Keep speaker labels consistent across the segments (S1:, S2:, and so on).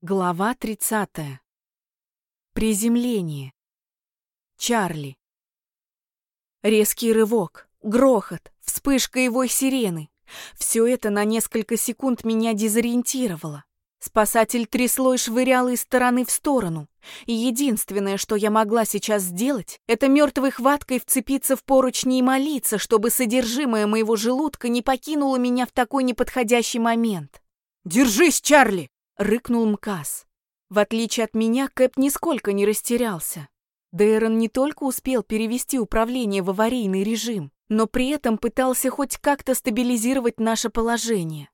S1: Глава 30. Приземление. Чарли. Резкий рывок, грохот, вспышка его сирены. Все это на несколько секунд меня дезориентировало. Спасатель трясло и швырял из стороны в сторону. И единственное, что я могла сейчас сделать, это мертвой хваткой вцепиться в поручни и молиться, чтобы содержимое моего желудка не покинуло меня в такой неподходящий момент.
S2: «Держись, Чарли!»
S1: Рыкнул Мкас. В отличие от меня, Кэп нисколько не растерялся. Дейрон не только успел перевести управление в аварийный режим, но при этом пытался хоть как-то стабилизировать наше положение.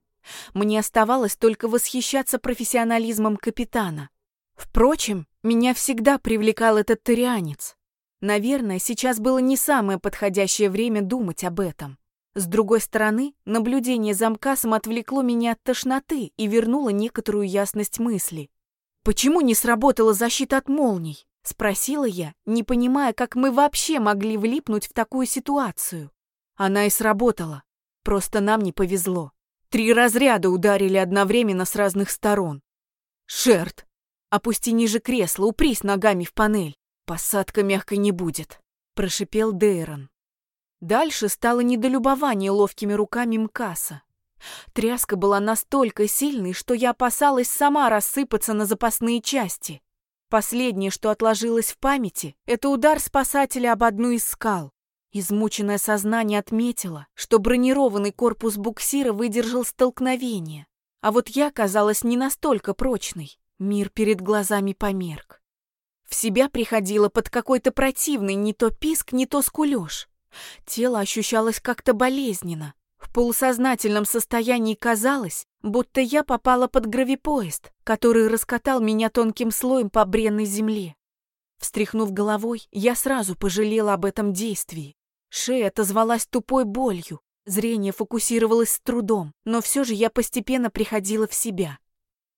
S1: Мне оставалось только восхищаться профессионализмом капитана. Впрочем, меня всегда привлекал этот тарианец. Наверное, сейчас было не самое подходящее время думать об этом. С другой стороны, наблюдение за МКАСом отвлекло меня от тошноты и вернуло некоторую ясность мысли. «Почему не сработала защита от молний?» — спросила я, не понимая, как мы вообще могли влипнуть в такую ситуацию. Она и сработала. Просто нам не повезло. Три разряда ударили одновременно с разных сторон. «Шерт, опусти ниже кресла, упрись ногами в панель. Посадка мягкой не будет», — прошипел Дейрон. Дальше стало недолюбование ловкими руками Мкаса. Тряска была настолько сильной, что я опасалась сама рассыпаться на запасные части. Последнее, что отложилось в памяти, это удар спасателя об одну из скал. Измученное сознание отметило, что бронированный корпус буксира выдержал столкновение. А вот я казалась не настолько прочной. Мир перед глазами померк. В себя приходила под какой-то противный не то писк, не то скулёж. Тело ощущалось как-то болезненно. В полусознательном состоянии казалось, будто я попала под гравипоезд, который раскатал меня тонким слоем по бренной земле. Встряхнув головой, я сразу пожалела об этом действии. Шея отозвалась тупой болью, зрение фокусировалось с трудом, но все же я постепенно приходила в себя.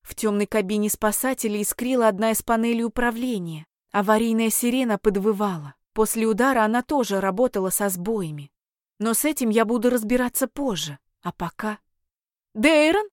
S1: В темной кабине спасателей искрила одна из панелей управления. Аварийная сирена подвывала. После удара она тоже работала со сбоями. Но с этим я буду разбираться позже. А пока... «Дейрон?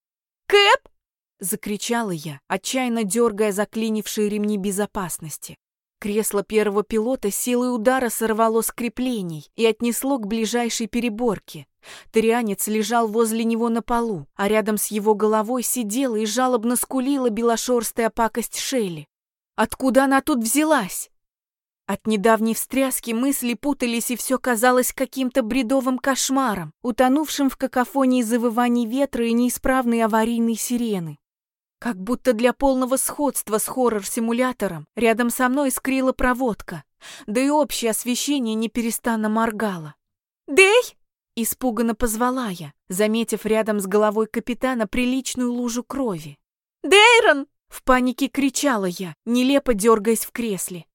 S1: Кэп?» — закричала я, отчаянно дергая заклинившие ремни безопасности. Кресло первого пилота силой удара сорвало с креплений и отнесло к ближайшей переборке. Трианец лежал возле него на полу, а рядом с его головой сидела и жалобно скулила белошерстая пакость Шелли. Откуда она тут взялась? От недавней встряски мысли путались, и все казалось каким-то бредовым кошмаром, утонувшим в какофонии завываний ветра и неисправной аварийной сирены. Как будто для полного сходства с хоррор-симулятором рядом со мной искрила проводка, да и общее освещение неперестанно моргало. «Дэй!» — испуганно позвала я, заметив рядом с головой капитана приличную лужу крови. «Дейрон!» — в панике кричала я, нелепо дергаясь в кресле.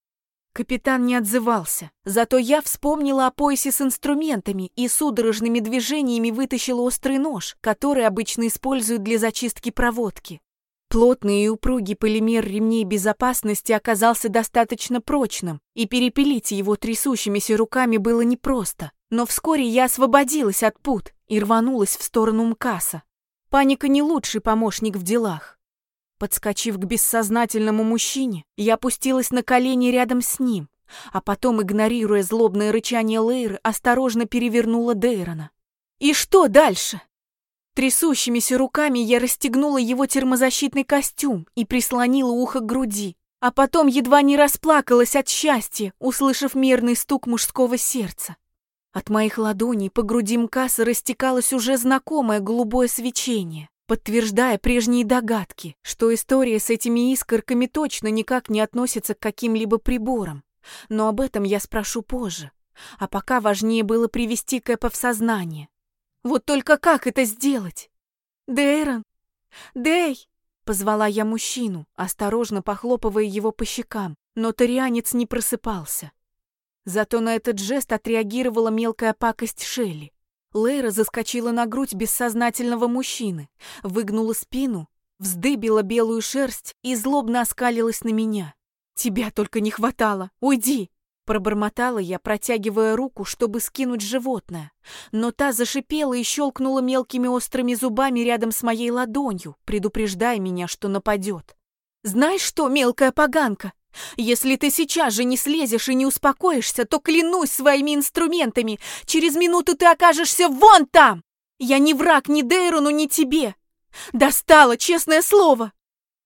S1: Капитан не отзывался, зато я вспомнила о поясе с инструментами и судорожными движениями вытащила острый нож, который обычно используют для зачистки проводки. Плотный и упругий полимер ремней безопасности оказался достаточно прочным, и перепилить его трясущимися руками было непросто. Но вскоре я освободилась от пут и рванулась в сторону МКАСа. Паника не лучший помощник в делах. Подскочив к бессознательному мужчине, я опустилась на колени рядом с ним, а потом, игнорируя злобное рычание Лейры, осторожно перевернула Дейрона. И что дальше? Трясущимися руками я расстегнула его термозащитный костюм и прислонила ухо к груди, а потом едва не расплакалась от счастья, услышав мерный стук мужского сердца. От моих ладоней по груди Мкаса растекалось уже знакомое голубое свечение подтверждая прежние догадки, что история с этими искорками точно никак не относится к каким-либо приборам. Но об этом я спрошу позже. А пока важнее было привести Кэпа в сознание. Вот только как это сделать? Дейрон! Дей! Позвала я мужчину, осторожно похлопывая его по щекам, но тарианец не просыпался. Зато на этот жест отреагировала мелкая пакость Шелли. Лейра заскочила на грудь бессознательного мужчины, выгнула спину, вздыбила белую шерсть и злобно оскалилась на меня. «Тебя только не хватало! Уйди!» Пробормотала я, протягивая руку, чтобы скинуть животное. Но та зашипела и щелкнула мелкими острыми зубами рядом с моей ладонью, предупреждая меня, что нападет. Знаешь что, мелкая поганка? Если ты сейчас же не слезешь и не успокоишься, то клянусь своими инструментами, через минуту ты окажешься вон там! Я не враг ни Дейрону, ни тебе. Достала, честное слово.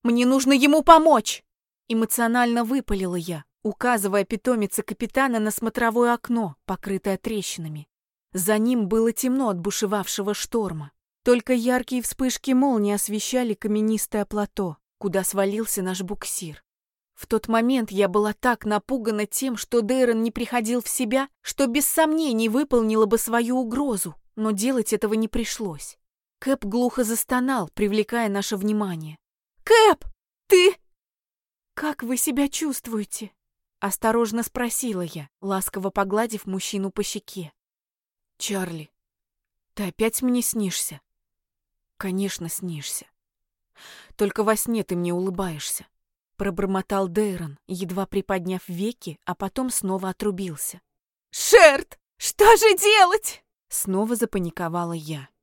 S1: Мне нужно ему помочь. Эмоционально выпалила я, указывая питомице капитана на смотровое окно, покрытое трещинами. За ним было темно от бушевавшего шторма. Только яркие вспышки молнии освещали каменистое плато, куда свалился наш буксир. В тот момент я была так напугана тем, что Дейрон не приходил в себя, что без сомнений выполнила бы свою угрозу но делать этого не пришлось. Кэп глухо застонал, привлекая наше внимание. «Кэп, ты...» «Как вы себя чувствуете?» Осторожно спросила я, ласково погладив мужчину по щеке. «Чарли, ты опять мне снишься?» «Конечно, снишься. Только во сне ты мне улыбаешься», пробормотал Дейрон, едва приподняв веки, а потом снова отрубился. «Шерт, что же делать?» Снова запаниковала я.